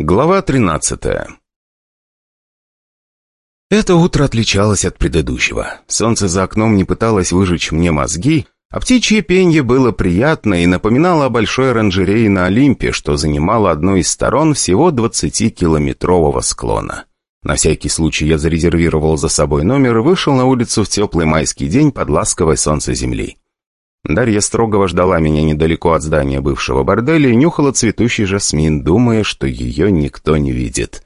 Глава 13 Это утро отличалось от предыдущего. Солнце за окном не пыталось выжечь мне мозги, а птичье пенье было приятно и напоминало о большой оранжерее на Олимпе, что занимало одну из сторон всего 20-километрового склона. На всякий случай я зарезервировал за собой номер и вышел на улицу в теплый майский день под ласковое солнце земли. Дарья строгого ждала меня недалеко от здания бывшего борделя и нюхала цветущий жасмин, думая, что ее никто не видит.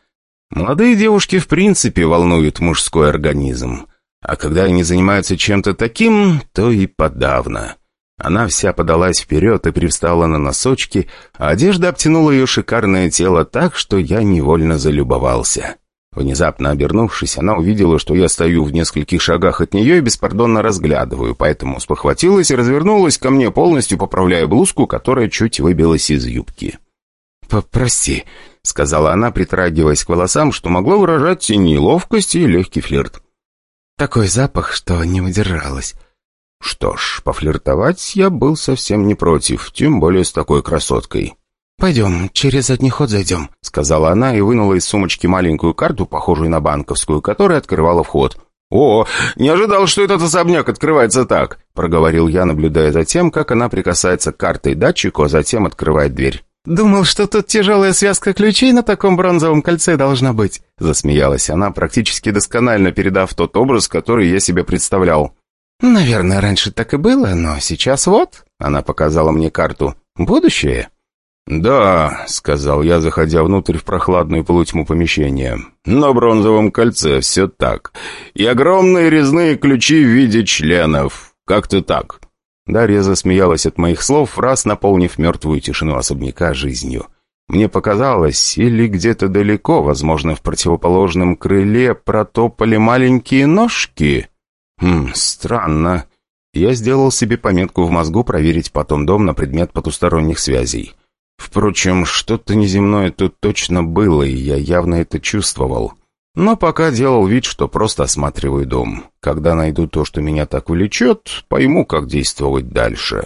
Молодые девушки в принципе волнуют мужской организм. А когда они занимаются чем-то таким, то и подавно. Она вся подалась вперед и привстала на носочки, а одежда обтянула ее шикарное тело так, что я невольно залюбовался. Внезапно обернувшись, она увидела, что я стою в нескольких шагах от нее и беспардонно разглядываю, поэтому спохватилась и развернулась ко мне, полностью поправляя блузку, которая чуть выбилась из юбки. «Попрости», — сказала она, притрагиваясь к волосам, что могло выражать и неловкость, и легкий флирт. «Такой запах, что не удержалась». Что ж, пофлиртовать я был совсем не против, тем более с такой красоткой. «Пойдем, через задний ход зайдем», — сказала она и вынула из сумочки маленькую карту, похожую на банковскую, которая открывала вход. «О, не ожидал, что этот особняк открывается так», — проговорил я, наблюдая за тем, как она прикасается к картой датчику, а затем открывает дверь. «Думал, что тут тяжелая связка ключей на таком бронзовом кольце должна быть», — засмеялась она, практически досконально передав тот образ, который я себе представлял. «Наверное, раньше так и было, но сейчас вот», — она показала мне карту, — «будущее». «Да», — сказал я, заходя внутрь в прохладную полутьму помещения. «На бронзовом кольце все так. И огромные резные ключи в виде членов. Как-то так». Дарья засмеялась от моих слов, раз наполнив мертвую тишину особняка жизнью. Мне показалось, или где-то далеко, возможно, в противоположном крыле, протопали маленькие ножки. Хм, странно. Я сделал себе пометку в мозгу проверить потом дом на предмет потусторонних связей. Впрочем, что-то неземное тут точно было, и я явно это чувствовал. Но пока делал вид, что просто осматриваю дом. Когда найду то, что меня так увлечет, пойму, как действовать дальше.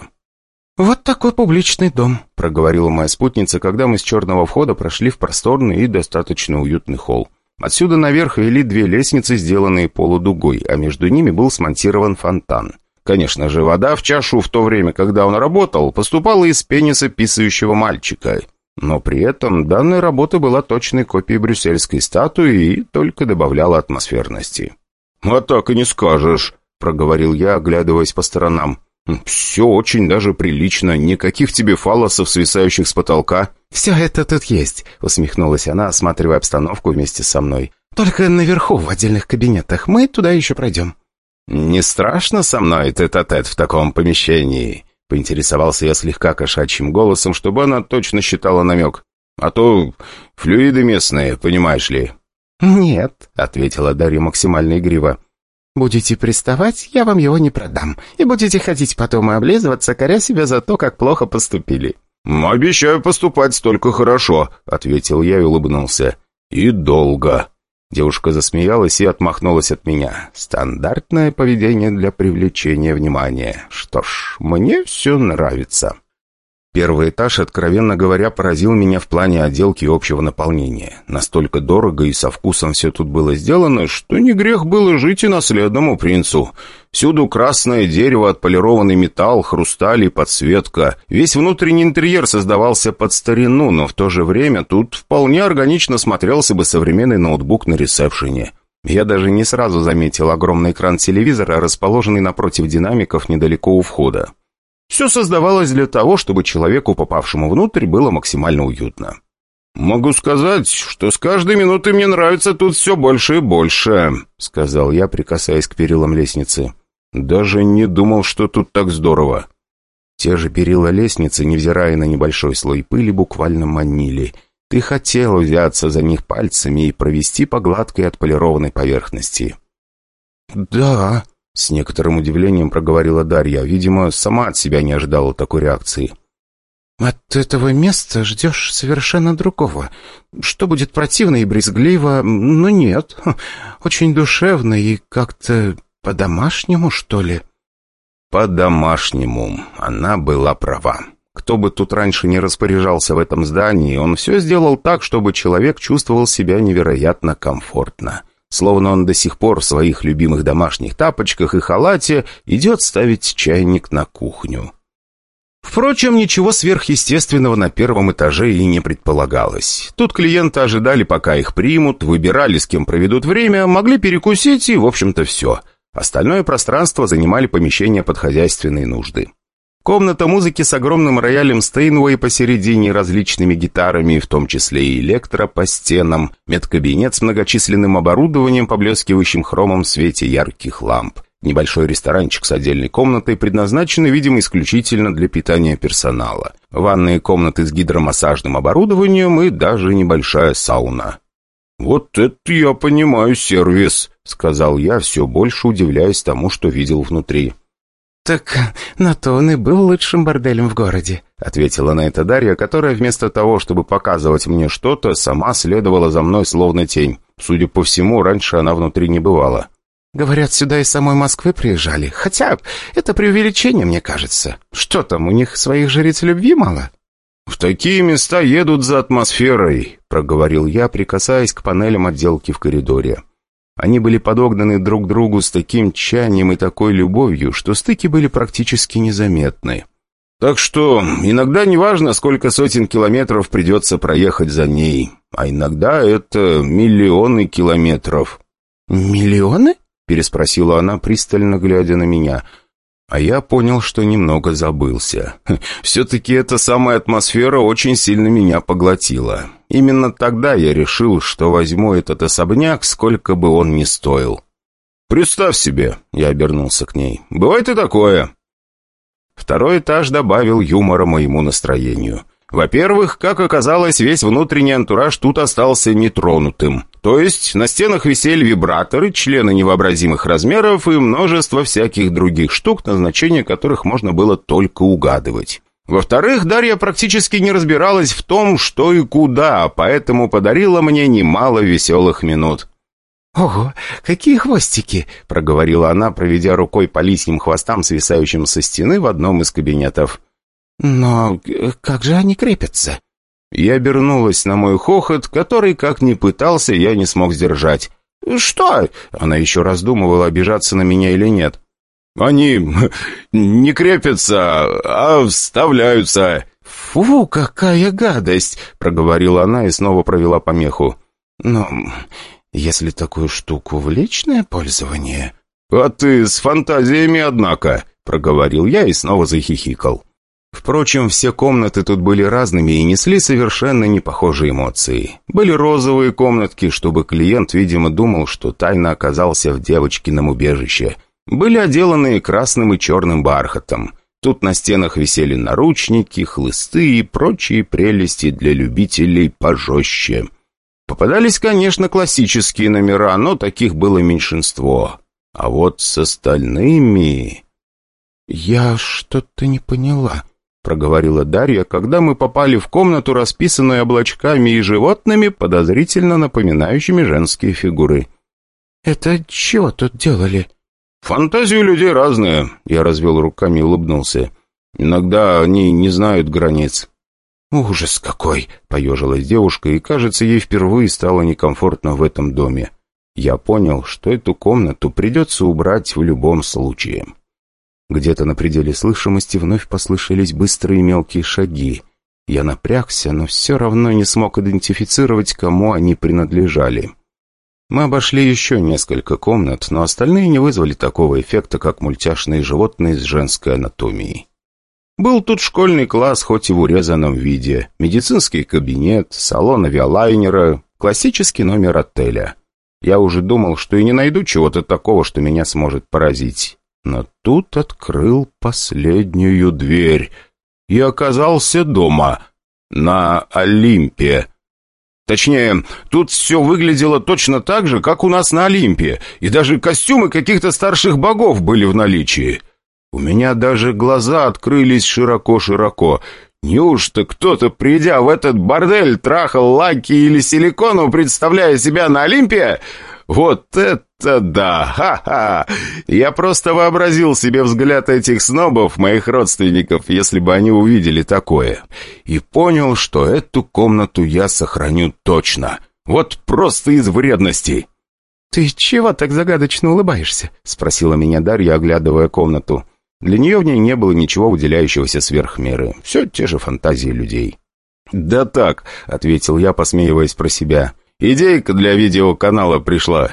«Вот такой публичный дом», — проговорила моя спутница, когда мы с черного входа прошли в просторный и достаточно уютный холл. Отсюда наверх вели две лестницы, сделанные полудугой, а между ними был смонтирован фонтан. Конечно же, вода в чашу в то время, когда он работал, поступала из пениса писающего мальчика. Но при этом данная работа была точной копией брюссельской статуи и только добавляла атмосферности. «А так и не скажешь», — проговорил я, оглядываясь по сторонам. «Все очень даже прилично, никаких тебе фалосов, свисающих с потолка». «Все это тут есть», — усмехнулась она, осматривая обстановку вместе со мной. «Только наверху, в отдельных кабинетах. Мы туда еще пройдем». «Не страшно со мной тет-а-тет -тет в таком помещении?» Поинтересовался я слегка кошачьим голосом, чтобы она точно считала намек. «А то флюиды местные, понимаешь ли». «Нет», — ответила Дарья максимально игриво. «Будете приставать, я вам его не продам. И будете ходить потом и облизываться, коря себя за то, как плохо поступили». «Обещаю поступать столько хорошо», — ответил я и улыбнулся. «И долго». Девушка засмеялась и отмахнулась от меня. Стандартное поведение для привлечения внимания. Что ж, мне все нравится. Первый этаж, откровенно говоря, поразил меня в плане отделки и общего наполнения. Настолько дорого и со вкусом все тут было сделано, что не грех было жить и наследному принцу. Всюду красное дерево, отполированный металл, хрусталь и подсветка. Весь внутренний интерьер создавался под старину, но в то же время тут вполне органично смотрелся бы современный ноутбук на ресепшене. Я даже не сразу заметил огромный экран телевизора, расположенный напротив динамиков недалеко у входа. Все создавалось для того, чтобы человеку, попавшему внутрь, было максимально уютно. «Могу сказать, что с каждой минутой мне нравится тут все больше и больше», — сказал я, прикасаясь к перилам лестницы. «Даже не думал, что тут так здорово». Те же перила лестницы, невзирая на небольшой слой пыли, буквально манили. Ты хотел взяться за них пальцами и провести по гладкой отполированной поверхности. «Да», с некоторым удивлением проговорила Дарья. Видимо, сама от себя не ожидала такой реакции. «От этого места ждешь совершенно другого. Что будет противно и брезгливо, но нет. Очень душевно и как-то по-домашнему, что ли?» «По-домашнему. Она была права. Кто бы тут раньше не распоряжался в этом здании, он все сделал так, чтобы человек чувствовал себя невероятно комфортно. Словно он до сих пор в своих любимых домашних тапочках и халате идет ставить чайник на кухню. Впрочем, ничего сверхъестественного на первом этаже и не предполагалось. Тут клиенты ожидали, пока их примут, выбирали, с кем проведут время, могли перекусить и, в общем-то, все. Остальное пространство занимали помещения под хозяйственные нужды. Комната музыки с огромным роялем Стейнвей посередине различными гитарами, в том числе и электро по стенам, медкабинет с многочисленным оборудованием, поблескивающим хромом в свете ярких ламп. Небольшой ресторанчик с отдельной комнатой, предназначенный, видимо, исключительно для питания персонала. Ванные комнаты с гидромассажным оборудованием и даже небольшая сауна. «Вот это я понимаю сервис», — сказал я, все больше удивляясь тому, что видел внутри. «Так на то он и был лучшим борделем в городе», — ответила на это Дарья, которая вместо того, чтобы показывать мне что-то, сама следовала за мной словно тень. Судя по всему, раньше она внутри не бывала. Говорят, сюда из самой Москвы приезжали. Хотя это преувеличение, мне кажется. Что там, у них своих жриц любви мало?» «В такие места едут за атмосферой», — проговорил я, прикасаясь к панелям отделки в коридоре. Они были подогнаны друг к другу с таким чаянием и такой любовью, что стыки были практически незаметны. Так что иногда неважно, сколько сотен километров придется проехать за ней, а иногда это миллионы километров. «Миллионы?» переспросила она, пристально глядя на меня. А я понял, что немного забылся. Все-таки эта самая атмосфера очень сильно меня поглотила. Именно тогда я решил, что возьму этот особняк, сколько бы он ни стоил. «Представь себе», — я обернулся к ней, — «бывает и такое». Второй этаж добавил юмора моему настроению. Во-первых, как оказалось, весь внутренний антураж тут остался нетронутым. То есть на стенах висели вибраторы, члены невообразимых размеров и множество всяких других штук, назначение которых можно было только угадывать. Во-вторых, Дарья практически не разбиралась в том, что и куда, поэтому подарила мне немало веселых минут. «Ого, какие хвостики!» — проговорила она, проведя рукой по лисьим хвостам, свисающим со стены в одном из кабинетов. «Но как же они крепятся?» Я обернулась на мой хохот, который, как ни пытался, я не смог сдержать. «Что?» Она еще раздумывала, обижаться на меня или нет. «Они не крепятся, а вставляются». «Фу, какая гадость!» — проговорила она и снова провела помеху. «Но если такую штуку в личное пользование...» «А ты с фантазиями, однако!» — проговорил я и снова захихикал. Впрочем, все комнаты тут были разными и несли совершенно непохожие эмоции. Были розовые комнатки, чтобы клиент, видимо, думал, что тайно оказался в девочкином убежище. Были отделанные красным и черным бархатом. Тут на стенах висели наручники, хлысты и прочие прелести для любителей пожестче. Попадались, конечно, классические номера, но таких было меньшинство. А вот с остальными... «Я что-то не поняла», проговорила Дарья, когда мы попали в комнату, расписанную облачками и животными, подозрительно напоминающими женские фигуры. «Это чего тут делали?» «Фантазии людей разные», — я развел руками и улыбнулся. «Иногда они не знают границ». «Ужас какой!» — поежилась девушка, и, кажется, ей впервые стало некомфортно в этом доме. Я понял, что эту комнату придется убрать в любом случае. Где-то на пределе слышимости вновь послышались быстрые мелкие шаги. Я напрягся, но все равно не смог идентифицировать, кому они принадлежали. Мы обошли еще несколько комнат, но остальные не вызвали такого эффекта, как мультяшные животные с женской анатомией. Был тут школьный класс, хоть и в урезанном виде, медицинский кабинет, салон авиалайнера, классический номер отеля. Я уже думал, что и не найду чего-то такого, что меня сможет поразить но тут открыл последнюю дверь и оказался дома, на Олимпе. Точнее, тут все выглядело точно так же, как у нас на Олимпе, и даже костюмы каких-то старших богов были в наличии. У меня даже глаза открылись широко-широко. Неужто кто-то, придя в этот бордель, трахал лаки или силикону, представляя себя на Олимпе? Вот это да! Ха-ха! Я просто вообразил себе взгляд этих снобов, моих родственников, если бы они увидели такое. И понял, что эту комнату я сохраню точно. Вот просто из вредности. «Ты чего так загадочно улыбаешься?» — спросила меня Дарья, оглядывая комнату. Для нее в ней не было ничего выделяющегося сверх меры. Все те же фантазии людей. «Да так», — ответил я, посмеиваясь про себя. «Идейка для видеоканала пришла».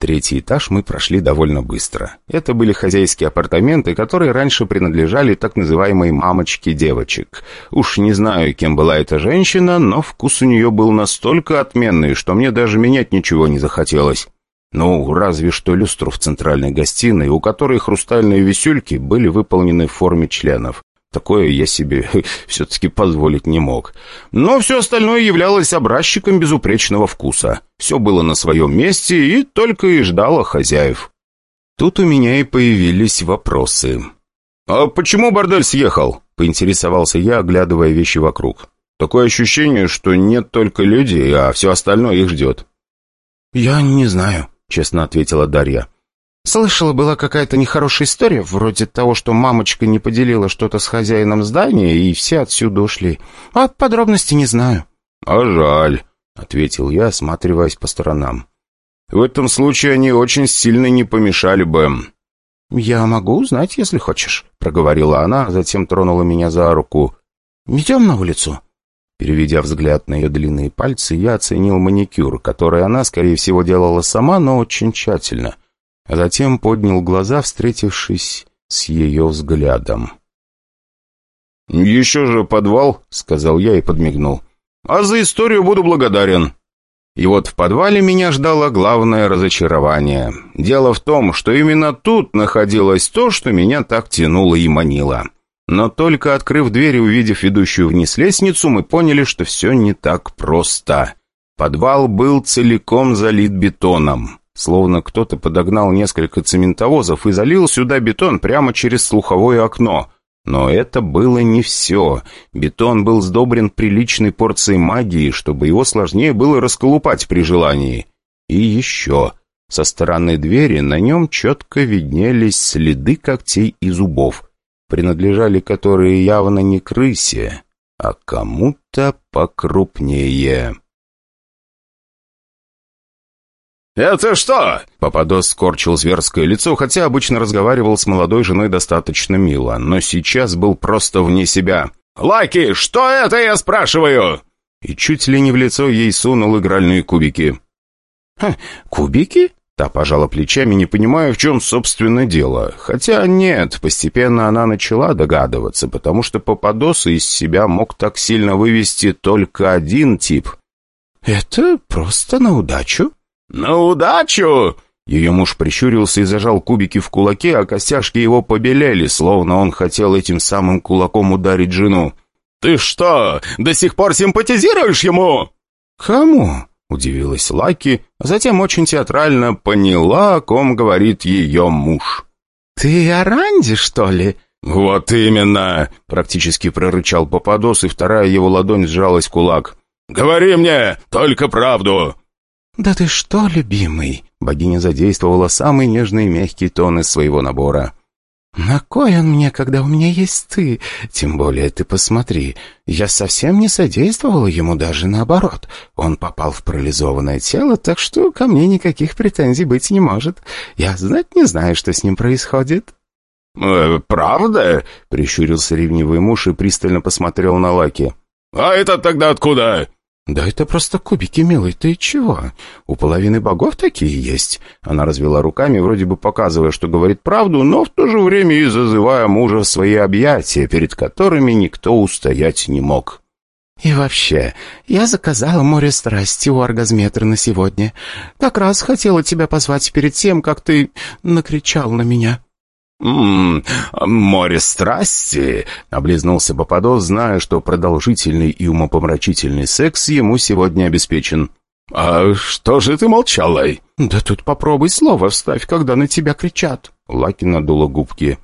Третий этаж мы прошли довольно быстро. Это были хозяйские апартаменты, которые раньше принадлежали так называемой «мамочке девочек». Уж не знаю, кем была эта женщина, но вкус у нее был настолько отменный, что мне даже менять ничего не захотелось. Ну, разве что люстру в центральной гостиной, у которой хрустальные висюльки были выполнены в форме членов. Такое я себе все-таки позволить не мог. Но все остальное являлось образчиком безупречного вкуса. Все было на своем месте и только и ждало хозяев. Тут у меня и появились вопросы. «А почему бордель съехал?» — поинтересовался я, оглядывая вещи вокруг. «Такое ощущение, что нет только людей, а все остальное их ждет». «Я не знаю», — честно ответила Дарья. Слышала, была какая-то нехорошая история, вроде того, что мамочка не поделила что-то с хозяином здания, и все отсюда ушли. А подробности не знаю. — А жаль, — ответил я, осматриваясь по сторонам. — В этом случае они очень сильно не помешали бы. — Я могу узнать, если хочешь, — проговорила она, а затем тронула меня за руку. — Идем на улицу. Переведя взгляд на ее длинные пальцы, я оценил маникюр, который она, скорее всего, делала сама, но очень тщательно — а затем поднял глаза, встретившись с ее взглядом. «Еще же подвал», — сказал я и подмигнул. «А за историю буду благодарен». И вот в подвале меня ждало главное разочарование. Дело в том, что именно тут находилось то, что меня так тянуло и манило. Но только открыв дверь и увидев ведущую вниз лестницу, мы поняли, что все не так просто. Подвал был целиком залит бетоном. Словно кто-то подогнал несколько цементовозов и залил сюда бетон прямо через слуховое окно. Но это было не все. Бетон был сдобрен приличной порцией магии, чтобы его сложнее было расколупать при желании. И еще. Со стороны двери на нем четко виднелись следы когтей и зубов, принадлежали которые явно не крысе, а кому-то покрупнее. «Это что?» Пападос скорчил зверское лицо, хотя обычно разговаривал с молодой женой достаточно мило, но сейчас был просто вне себя. «Лаки, что это, я спрашиваю?» И чуть ли не в лицо ей сунул игральные кубики. «Ха, кубики?» Та пожала плечами, не понимая, в чем, собственно, дело. Хотя нет, постепенно она начала догадываться, потому что Пападос из себя мог так сильно вывести только один тип. «Это просто на удачу», «На удачу!» Ее муж прищурился и зажал кубики в кулаке, а костяшки его побелели, словно он хотел этим самым кулаком ударить жену. «Ты что, до сих пор симпатизируешь ему?» «Кому?» — удивилась Лаки, а затем очень театрально поняла, о ком говорит ее муж. «Ты о Ранде, что ли?» «Вот именно!» — практически прорычал Пападос, и вторая его ладонь сжалась в кулак. «Говори мне только правду!» «Да ты что, любимый?» Богиня задействовала самый нежный и мягкий тон из своего набора. «На кой он мне, когда у меня есть ты? Тем более ты посмотри, я совсем не содействовала ему, даже наоборот. Он попал в парализованное тело, так что ко мне никаких претензий быть не может. Я знать не знаю, что с ним происходит». «Э, «Правда?» — прищурился ревнивый муж и пристально посмотрел на Лаки. «А это тогда откуда?» «Да это просто кубики, милый, ты чего? У половины богов такие есть». Она развела руками, вроде бы показывая, что говорит правду, но в то же время и зазывая мужа в свои объятия, перед которыми никто устоять не мог. «И вообще, я заказала море страсти у оргазметра на сегодня. Как раз хотела тебя позвать перед тем, как ты накричал на меня». «Ммм, море страсти!» — облизнулся Пападос, зная, что продолжительный и умопомрачительный секс ему сегодня обеспечен. «А что же ты молчала?» «Да тут попробуй слово вставь, когда на тебя кричат». Лаки надула губки.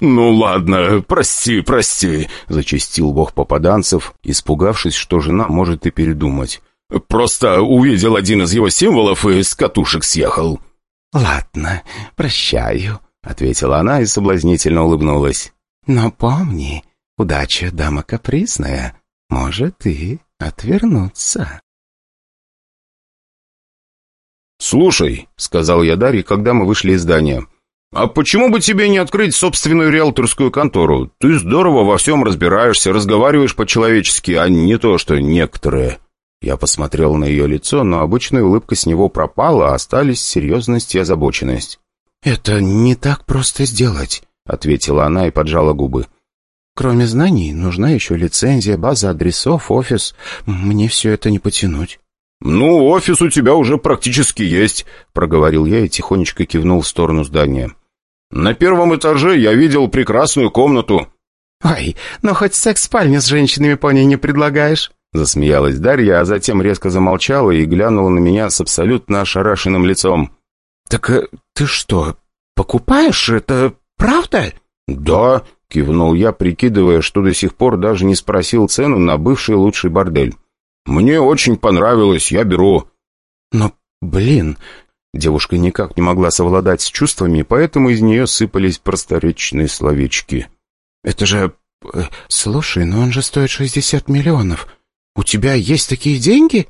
«Ну ладно, прости, прости», — зачастил бог попаданцев, испугавшись, что жена может и передумать. Просто увидел один из его символов и с катушек съехал». «Ладно, прощаю», — ответила она и соблазнительно улыбнулась. «Но помни, удача дама капризная, может и отвернуться». «Слушай», — сказал я Дарье, когда мы вышли из здания, «а почему бы тебе не открыть собственную риэлторскую контору? Ты здорово во всем разбираешься, разговариваешь по-человечески, а не то, что некоторые». Я посмотрел на ее лицо, но обычная улыбка с него пропала, а остались серьезность и озабоченность. «Это не так просто сделать», — ответила она и поджала губы. «Кроме знаний, нужна еще лицензия, база адресов, офис. Мне все это не потянуть». «Ну, офис у тебя уже практически есть», — проговорил я и тихонечко кивнул в сторону здания. «На первом этаже я видел прекрасную комнату». «Ой, но хоть секс-спальню с женщинами по ней не предлагаешь?» Засмеялась Дарья, а затем резко замолчала и глянула на меня с абсолютно ошарашенным лицом. «Так э, ты что, покупаешь это, правда?» «Да», — кивнул я, прикидывая, что до сих пор даже не спросил цену на бывший лучший бордель. «Мне очень понравилось, я беру». «Но, блин...» Девушка никак не могла совладать с чувствами, поэтому из нее сыпались просторечные словечки. «Это же... Э, слушай, но он же стоит шестьдесят миллионов. У тебя есть такие деньги?»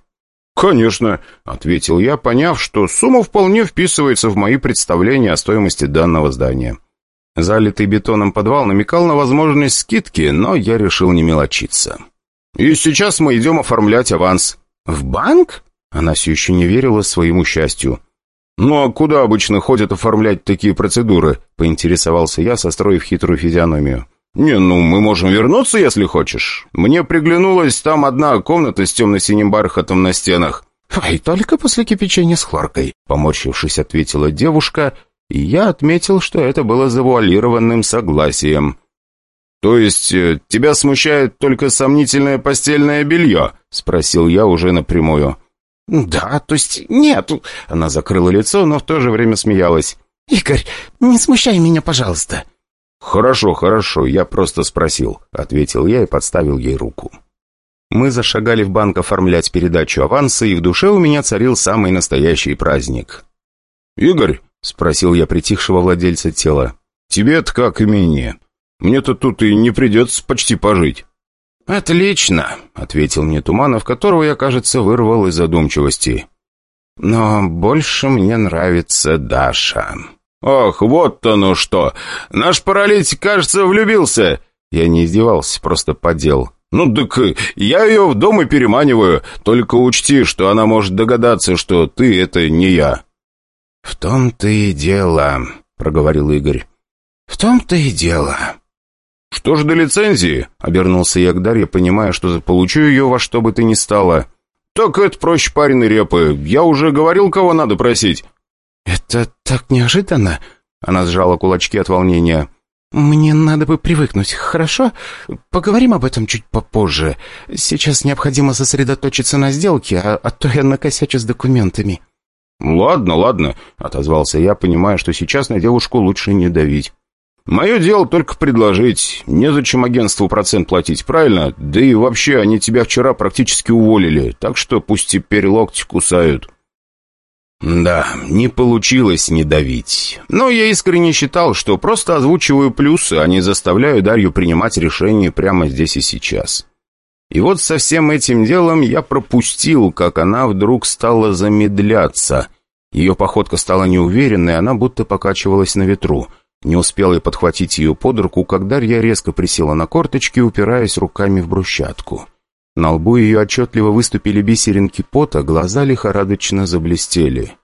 «Конечно», — ответил я, поняв, что сумма вполне вписывается в мои представления о стоимости данного здания. Залитый бетоном подвал намекал на возможность скидки, но я решил не мелочиться. И сейчас мы идем оформлять аванс». «В банк?» Она все еще не верила своему счастью. «Ну а куда обычно ходят оформлять такие процедуры?» — поинтересовался я, состроив хитрую физиономию. «Не, ну мы можем вернуться, если хочешь. Мне приглянулась там одна комната с темно-синим бархатом на стенах». «Ой, только после кипячения с хлоркой», — поморщившись, ответила девушка, и я отметил, что это было завуалированным согласием. «То есть э, тебя смущает только сомнительное постельное белье?» — спросил я уже напрямую. «Да, то есть нет». Она закрыла лицо, но в то же время смеялась. «Игорь, не смущай меня, пожалуйста». «Хорошо, хорошо, я просто спросил», — ответил я и подставил ей руку. Мы зашагали в банк оформлять передачу аванса, и в душе у меня царил самый настоящий праздник. «Игорь», — спросил я притихшего владельца тела, — «тебе-то как и мне?» Мне-то тут и не придется почти пожить». «Отлично», — ответил мне Туманов, которого я, кажется, вырвал из задумчивости. «Но больше мне нравится Даша». «Ах, вот оно что! Наш паралитик, кажется, влюбился!» Я не издевался, просто подел. «Ну так я ее в дом и переманиваю. Только учти, что она может догадаться, что ты — это не я». «В том-то и дело», — проговорил Игорь. «В том-то и дело». «Что ж до лицензии?» — обернулся я к Дарье, понимая, что получу ее во что бы ты ни стало. «Так это проще пареной репы. Я уже говорил, кого надо просить». «Это так неожиданно!» — она сжала кулачки от волнения. «Мне надо бы привыкнуть, хорошо? Поговорим об этом чуть попозже. Сейчас необходимо сосредоточиться на сделке, а, а то я накосячу с документами». «Ладно, ладно», — отозвался я, понимая, что сейчас на девушку лучше не давить. Мое дело только предложить. Незачем агентству процент платить, правильно? Да и вообще, они тебя вчера практически уволили, так что пусть теперь локти кусают». Да, не получилось не давить. Но я искренне считал, что просто озвучиваю плюсы, а не заставляю Дарью принимать решение прямо здесь и сейчас. И вот со всем этим делом я пропустил, как она вдруг стала замедляться. Ее походка стала неуверенной, она будто покачивалась на ветру — не успел я подхватить ее под руку, как Дарья резко присела на корточки, упираясь руками в брусчатку. На лбу ее отчетливо выступили бисеринки пота, глаза лихорадочно заблестели.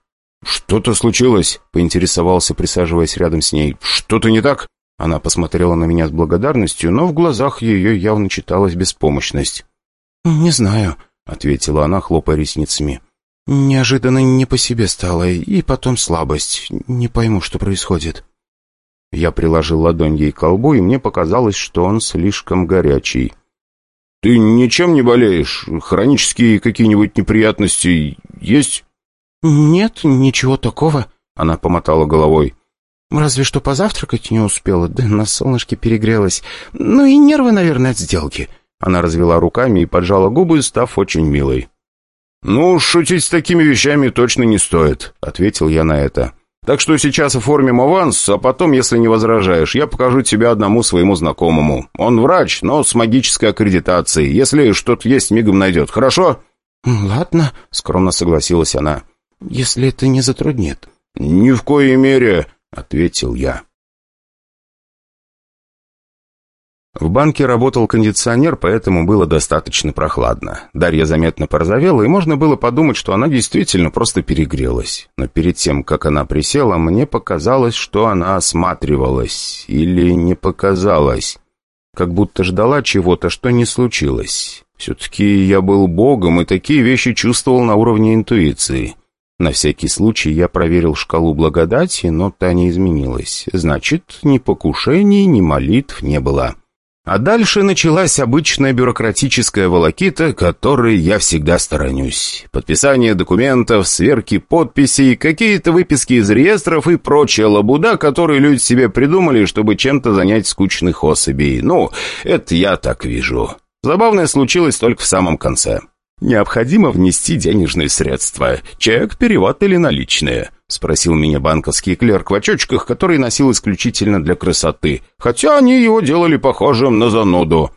«Что-то случилось?» — поинтересовался, присаживаясь рядом с ней. «Что-то не так?» Она посмотрела на меня с благодарностью, но в глазах ее явно читалась беспомощность. «Не знаю», — ответила она, хлопая ресницами. «Неожиданно не по себе стало, и потом слабость. Не пойму, что происходит». Я приложил ладонь ей к колбу, и мне показалось, что он слишком горячий. «Ты ничем не болеешь? Хронические какие-нибудь неприятности есть?» «Нет, ничего такого», — она помотала головой. «Разве что позавтракать не успела, да на солнышке перегрелась. Ну и нервы, наверное, от сделки». Она развела руками и поджала губы, став очень милой. «Ну, шутить с такими вещами точно не стоит», — ответил я на это. «Так что сейчас оформим аванс, а потом, если не возражаешь, я покажу тебя одному своему знакомому. Он врач, но с магической аккредитацией. Если что-то есть, мигом найдет. Хорошо?» «Ладно», — скромно согласилась она. «Если это не затруднит». «Ни в коей мере», — ответил я. В банке работал кондиционер, поэтому было достаточно прохладно. Дарья заметно порозовела, и можно было подумать, что она действительно просто перегрелась. Но перед тем, как она присела, мне показалось, что она осматривалась. Или не показалось. Как будто ждала чего-то, что не случилось. Все-таки я был богом, и такие вещи чувствовал на уровне интуиции. На всякий случай я проверил шкалу благодати, но та не изменилась. Значит, ни покушений, ни молитв не было. А дальше началась обычная бюрократическая волокита, которой я всегда сторонюсь. Подписание документов, сверки подписей, какие-то выписки из реестров и прочая лабуда, которые люди себе придумали, чтобы чем-то занять скучных особей. Ну, это я так вижу. Забавное случилось только в самом конце. Необходимо внести денежные средства. Чек, перевод или наличные. — спросил меня банковский клерк в очочках, который носил исключительно для красоты, хотя они его делали похожим на зануду.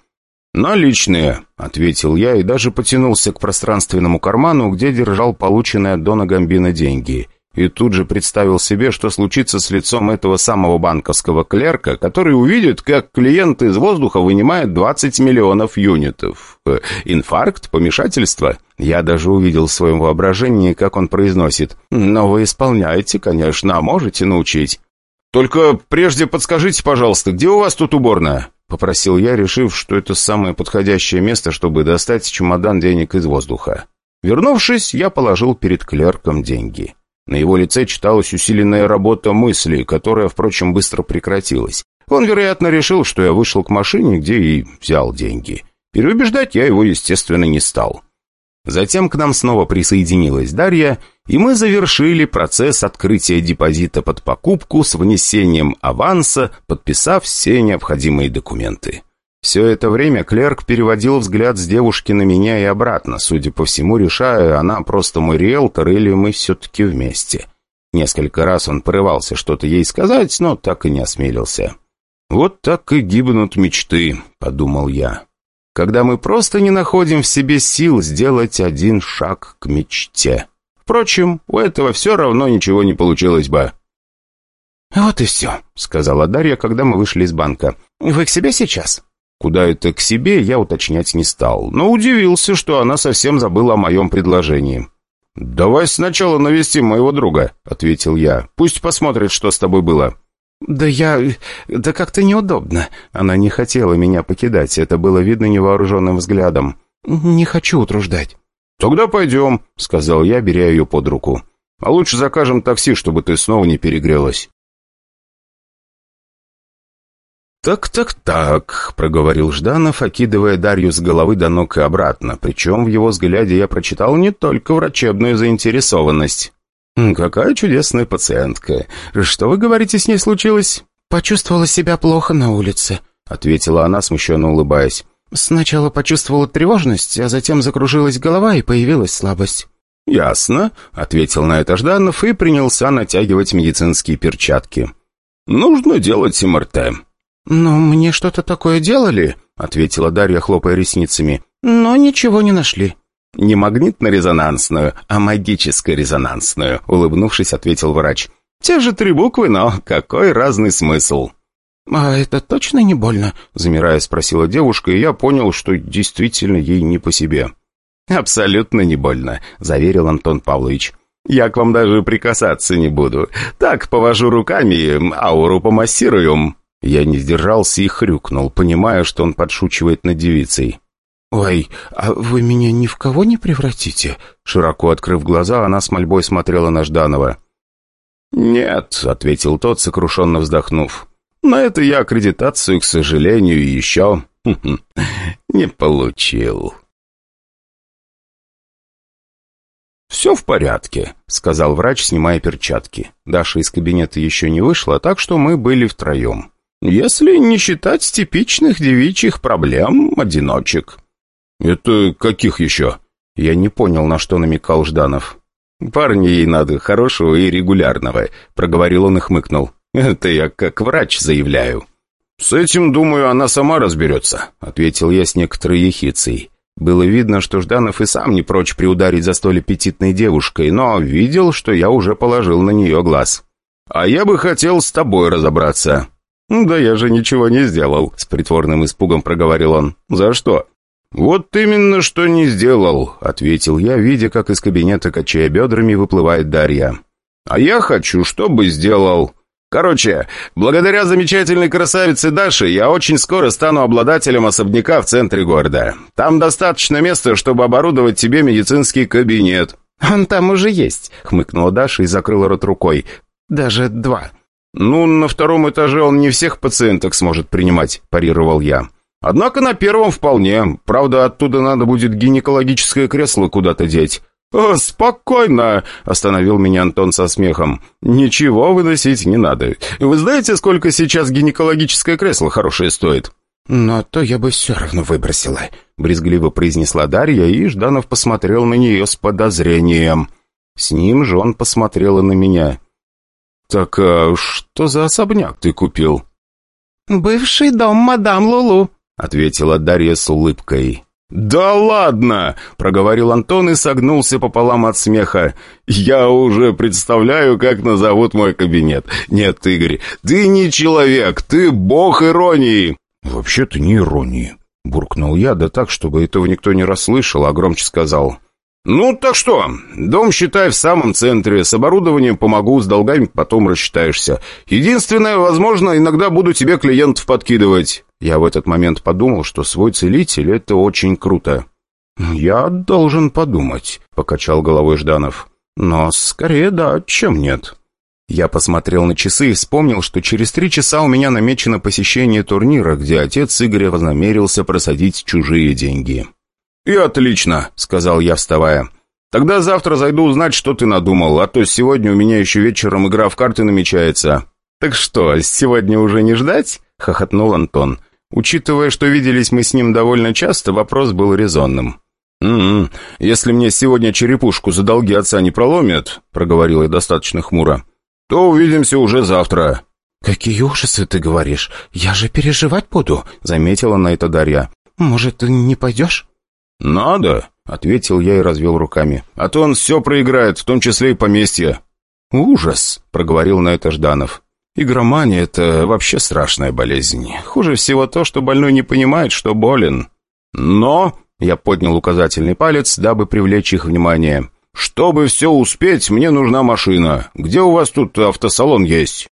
«Наличные», — ответил я и даже потянулся к пространственному карману, где держал полученные от Дона Гамбина деньги и тут же представил себе, что случится с лицом этого самого банковского клерка, который увидит, как клиент из воздуха вынимает 20 миллионов юнитов. Э, инфаркт? Помешательство? Я даже увидел в своем воображении, как он произносит. «Но вы исполняете, конечно, а можете научить». «Только прежде подскажите, пожалуйста, где у вас тут уборная?» — попросил я, решив, что это самое подходящее место, чтобы достать чемодан денег из воздуха. Вернувшись, я положил перед клерком деньги. На его лице читалась усиленная работа мысли, которая, впрочем, быстро прекратилась. Он, вероятно, решил, что я вышел к машине, где и взял деньги. Переубеждать я его, естественно, не стал. Затем к нам снова присоединилась Дарья, и мы завершили процесс открытия депозита под покупку с внесением аванса, подписав все необходимые документы. Все это время клерк переводил взгляд с девушки на меня и обратно, судя по всему, решая, она просто мой риэлтор или мы все-таки вместе. Несколько раз он порывался что-то ей сказать, но так и не осмелился. «Вот так и гибнут мечты», — подумал я. «Когда мы просто не находим в себе сил сделать один шаг к мечте. Впрочем, у этого все равно ничего не получилось бы». «Вот и все», — сказала Дарья, когда мы вышли из банка. «Вы к себе сейчас?» Куда это к себе, я уточнять не стал, но удивился, что она совсем забыла о моем предложении. «Давай сначала навестим моего друга», — ответил я. «Пусть посмотрит, что с тобой было». «Да я... да как-то неудобно». Она не хотела меня покидать, это было видно невооруженным взглядом. «Не хочу утруждать». «Тогда пойдем», — сказал я, беря ее под руку. «А лучше закажем такси, чтобы ты снова не перегрелась». «Так-так-так», — проговорил Жданов, окидывая Дарью с головы до ног и обратно, причем в его взгляде я прочитал не только врачебную заинтересованность. «Какая чудесная пациентка! Что, вы говорите, с ней случилось?» «Почувствовала себя плохо на улице», — ответила она, смущенно улыбаясь. «Сначала почувствовала тревожность, а затем закружилась голова и появилась слабость». «Ясно», — ответил на это Жданов и принялся натягивать медицинские перчатки. «Нужно делать МРТ». «Но мне что-то такое делали», — ответила Дарья, хлопая ресницами. «Но ничего не нашли». «Не магнитно-резонансную, а магическо-резонансную», — улыбнувшись, ответил врач. «Те же три буквы, но какой разный смысл». «А это точно не больно?» — замирая спросила девушка, и я понял, что действительно ей не по себе. «Абсолютно не больно», — заверил Антон Павлович. «Я к вам даже прикасаться не буду. Так, повожу руками, ауру помассирую». Я не сдержался и хрюкнул, понимая, что он подшучивает над девицей. «Ой, а вы меня ни в кого не превратите?» Широко открыв глаза, она с мольбой смотрела на Жданова. «Нет», — ответил тот, сокрушенно вздохнув. «На это я аккредитацию, к сожалению, еще не получил». «Все в порядке», — сказал врач, снимая перчатки. Даша из кабинета еще не вышла, так что мы были втроем. Если не считать типичных девичьих проблем одиночек. «Это каких еще?» Я не понял, на что намекал Жданов. «Парня ей надо, хорошего и регулярного», — проговорил он и хмыкнул. «Это я как врач заявляю». «С этим, думаю, она сама разберется», — ответил я с некоторой ехицей. Было видно, что Жданов и сам не прочь приударить за столь аппетитной девушкой, но видел, что я уже положил на нее глаз. «А я бы хотел с тобой разобраться». «Да я же ничего не сделал», — с притворным испугом проговорил он. «За что?» «Вот именно, что не сделал», — ответил я, видя, как из кабинета, качая бедрами, выплывает Дарья. «А я хочу, чтобы сделал. Короче, благодаря замечательной красавице Даше я очень скоро стану обладателем особняка в центре города. Там достаточно места, чтобы оборудовать тебе медицинский кабинет». «Он там уже есть», — хмыкнула Даша и закрыла рот рукой. «Даже два». «Ну, на втором этаже он не всех пациенток сможет принимать», – парировал я. «Однако на первом вполне. Правда, оттуда надо будет гинекологическое кресло куда-то деть». «О, спокойно!» — остановил меня Антон со смехом. «Ничего выносить не надо. Вы знаете, сколько сейчас гинекологическое кресло хорошее стоит?» «Но то я бы все равно выбросила», — брезгливо произнесла Дарья, и Жданов посмотрел на нее с подозрением. С ним же он посмотрела на меня. «Так а что за особняк ты купил?» «Бывший дом мадам Лулу», — ответила Дарья с улыбкой. «Да ладно!» — проговорил Антон и согнулся пополам от смеха. «Я уже представляю, как назовут мой кабинет. Нет, Игорь, ты не человек, ты бог иронии!» «Вообще-то не иронии», — буркнул я, да так, чтобы этого никто не расслышал, а громче сказал. «Ну, так что, дом, считай, в самом центре. С оборудованием помогу, с долгами потом рассчитаешься. Единственное, возможно, иногда буду тебе клиентов подкидывать». Я в этот момент подумал, что свой целитель — это очень круто. «Я должен подумать», — покачал головой Жданов. «Но скорее да, чем нет». Я посмотрел на часы и вспомнил, что через три часа у меня намечено посещение турнира, где отец Игоря вознамерился просадить чужие деньги. «И отлично», — сказал я, вставая. «Тогда завтра зайду узнать, что ты надумал, а то сегодня у меня еще вечером игра в карты намечается». «Так что, сегодня уже не ждать?» — хохотнул Антон. Учитывая, что виделись мы с ним довольно часто, вопрос был резонным. «М-м, если мне сегодня черепушку за долги отца не проломят», — проговорил я достаточно хмуро, — «то увидимся уже завтра». «Какие ужасы ты говоришь? Я же переживать буду», — заметила на это Дарья. «Может, не пойдешь?» «Надо», — ответил я и развел руками. «А то он все проиграет, в том числе и поместье». «Ужас», — проговорил на это Жданов. «Игромания — это вообще страшная болезнь. Хуже всего то, что больной не понимает, что болен». «Но», — я поднял указательный палец, дабы привлечь их внимание, «чтобы все успеть, мне нужна машина. Где у вас тут автосалон есть?»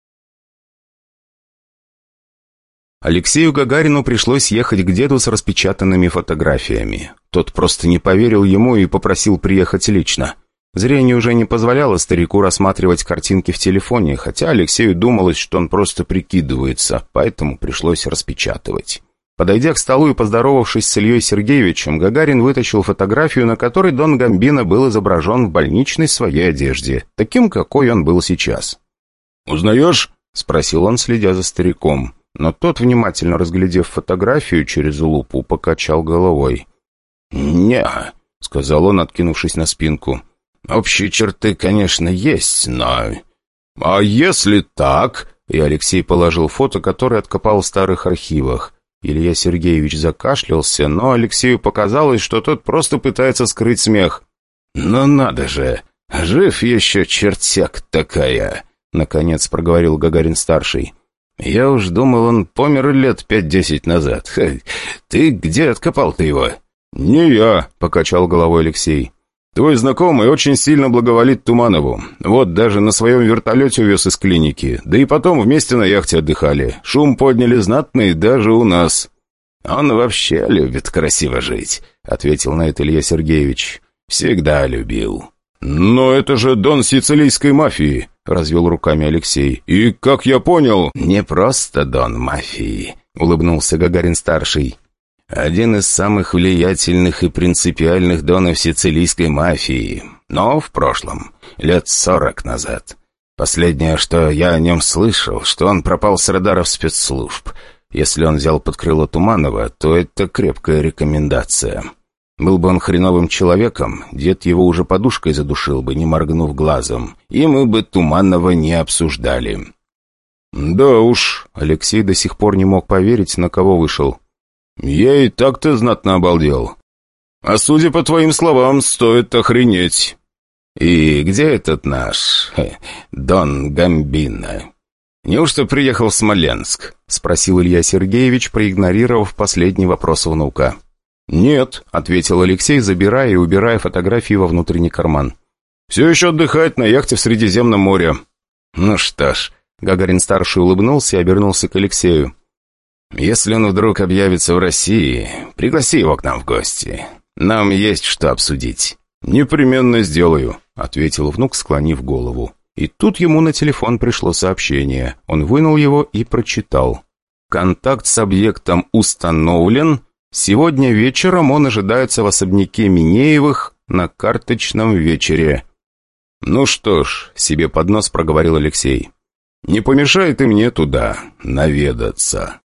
Алексею Гагарину пришлось ехать к деду с распечатанными фотографиями. Тот просто не поверил ему и попросил приехать лично. Зрение уже не позволяло старику рассматривать картинки в телефоне, хотя Алексею думалось, что он просто прикидывается, поэтому пришлось распечатывать. Подойдя к столу и поздоровавшись с Ильей Сергеевичем, Гагарин вытащил фотографию, на которой Дон Гамбино был изображен в больничной своей одежде, таким, какой он был сейчас. «Узнаешь?» — спросил он, следя за стариком. Но тот, внимательно разглядев фотографию через лупу, покачал головой. не сказал он, откинувшись на спинку. «Общие черты, конечно, есть, но...» «А если так?» И Алексей положил фото, которое откопал в старых архивах. Илья Сергеевич закашлялся, но Алексею показалось, что тот просто пытается скрыть смех. «Ну надо же! Жив еще чертяк такая!» Наконец проговорил Гагарин-старший. «Я уж думал, он помер лет пять-десять назад. Ха, ты где откопал ты его?» «Не я», — покачал головой Алексей. «Твой знакомый очень сильно благоволит Туманову. Вот даже на своем вертолете увез из клиники. Да и потом вместе на яхте отдыхали. Шум подняли знатный даже у нас». «Он вообще любит красиво жить», — ответил на это Илья Сергеевич. «Всегда любил». «Но это же дон сицилийской мафии», — развел руками Алексей. «И, как я понял...» «Не просто дон мафии», — улыбнулся Гагарин-старший. «Один из самых влиятельных и принципиальных донов сицилийской мафии. Но в прошлом, лет сорок назад. Последнее, что я о нем слышал, что он пропал с радаров спецслужб. Если он взял под крыло Туманова, то это крепкая рекомендация». Был бы он хреновым человеком, дед его уже подушкой задушил бы, не моргнув глазом, и мы бы Туманного не обсуждали». «Да уж», — Алексей до сих пор не мог поверить, на кого вышел. «Я и так-то знатно обалдел. А судя по твоим словам, стоит охренеть». «И где этот наш... Дон Гамбино? Неужто приехал в Смоленск?» — спросил Илья Сергеевич, проигнорировав последний вопрос внука. «Нет», — ответил Алексей, забирая и убирая фотографии во внутренний карман. «Все еще отдыхает на яхте в Средиземном море». «Ну что ж», — Гагарин-старший улыбнулся и обернулся к Алексею. «Если он вдруг объявится в России, пригласи его к нам в гости. Нам есть что обсудить». «Непременно сделаю», — ответил внук, склонив голову. И тут ему на телефон пришло сообщение. Он вынул его и прочитал. «Контакт с объектом установлен. Сегодня вечером он ожидается в особняке Минеевых на карточном вечере». «Ну что ж», — себе под нос проговорил Алексей. «Не помешает и мне туда наведаться».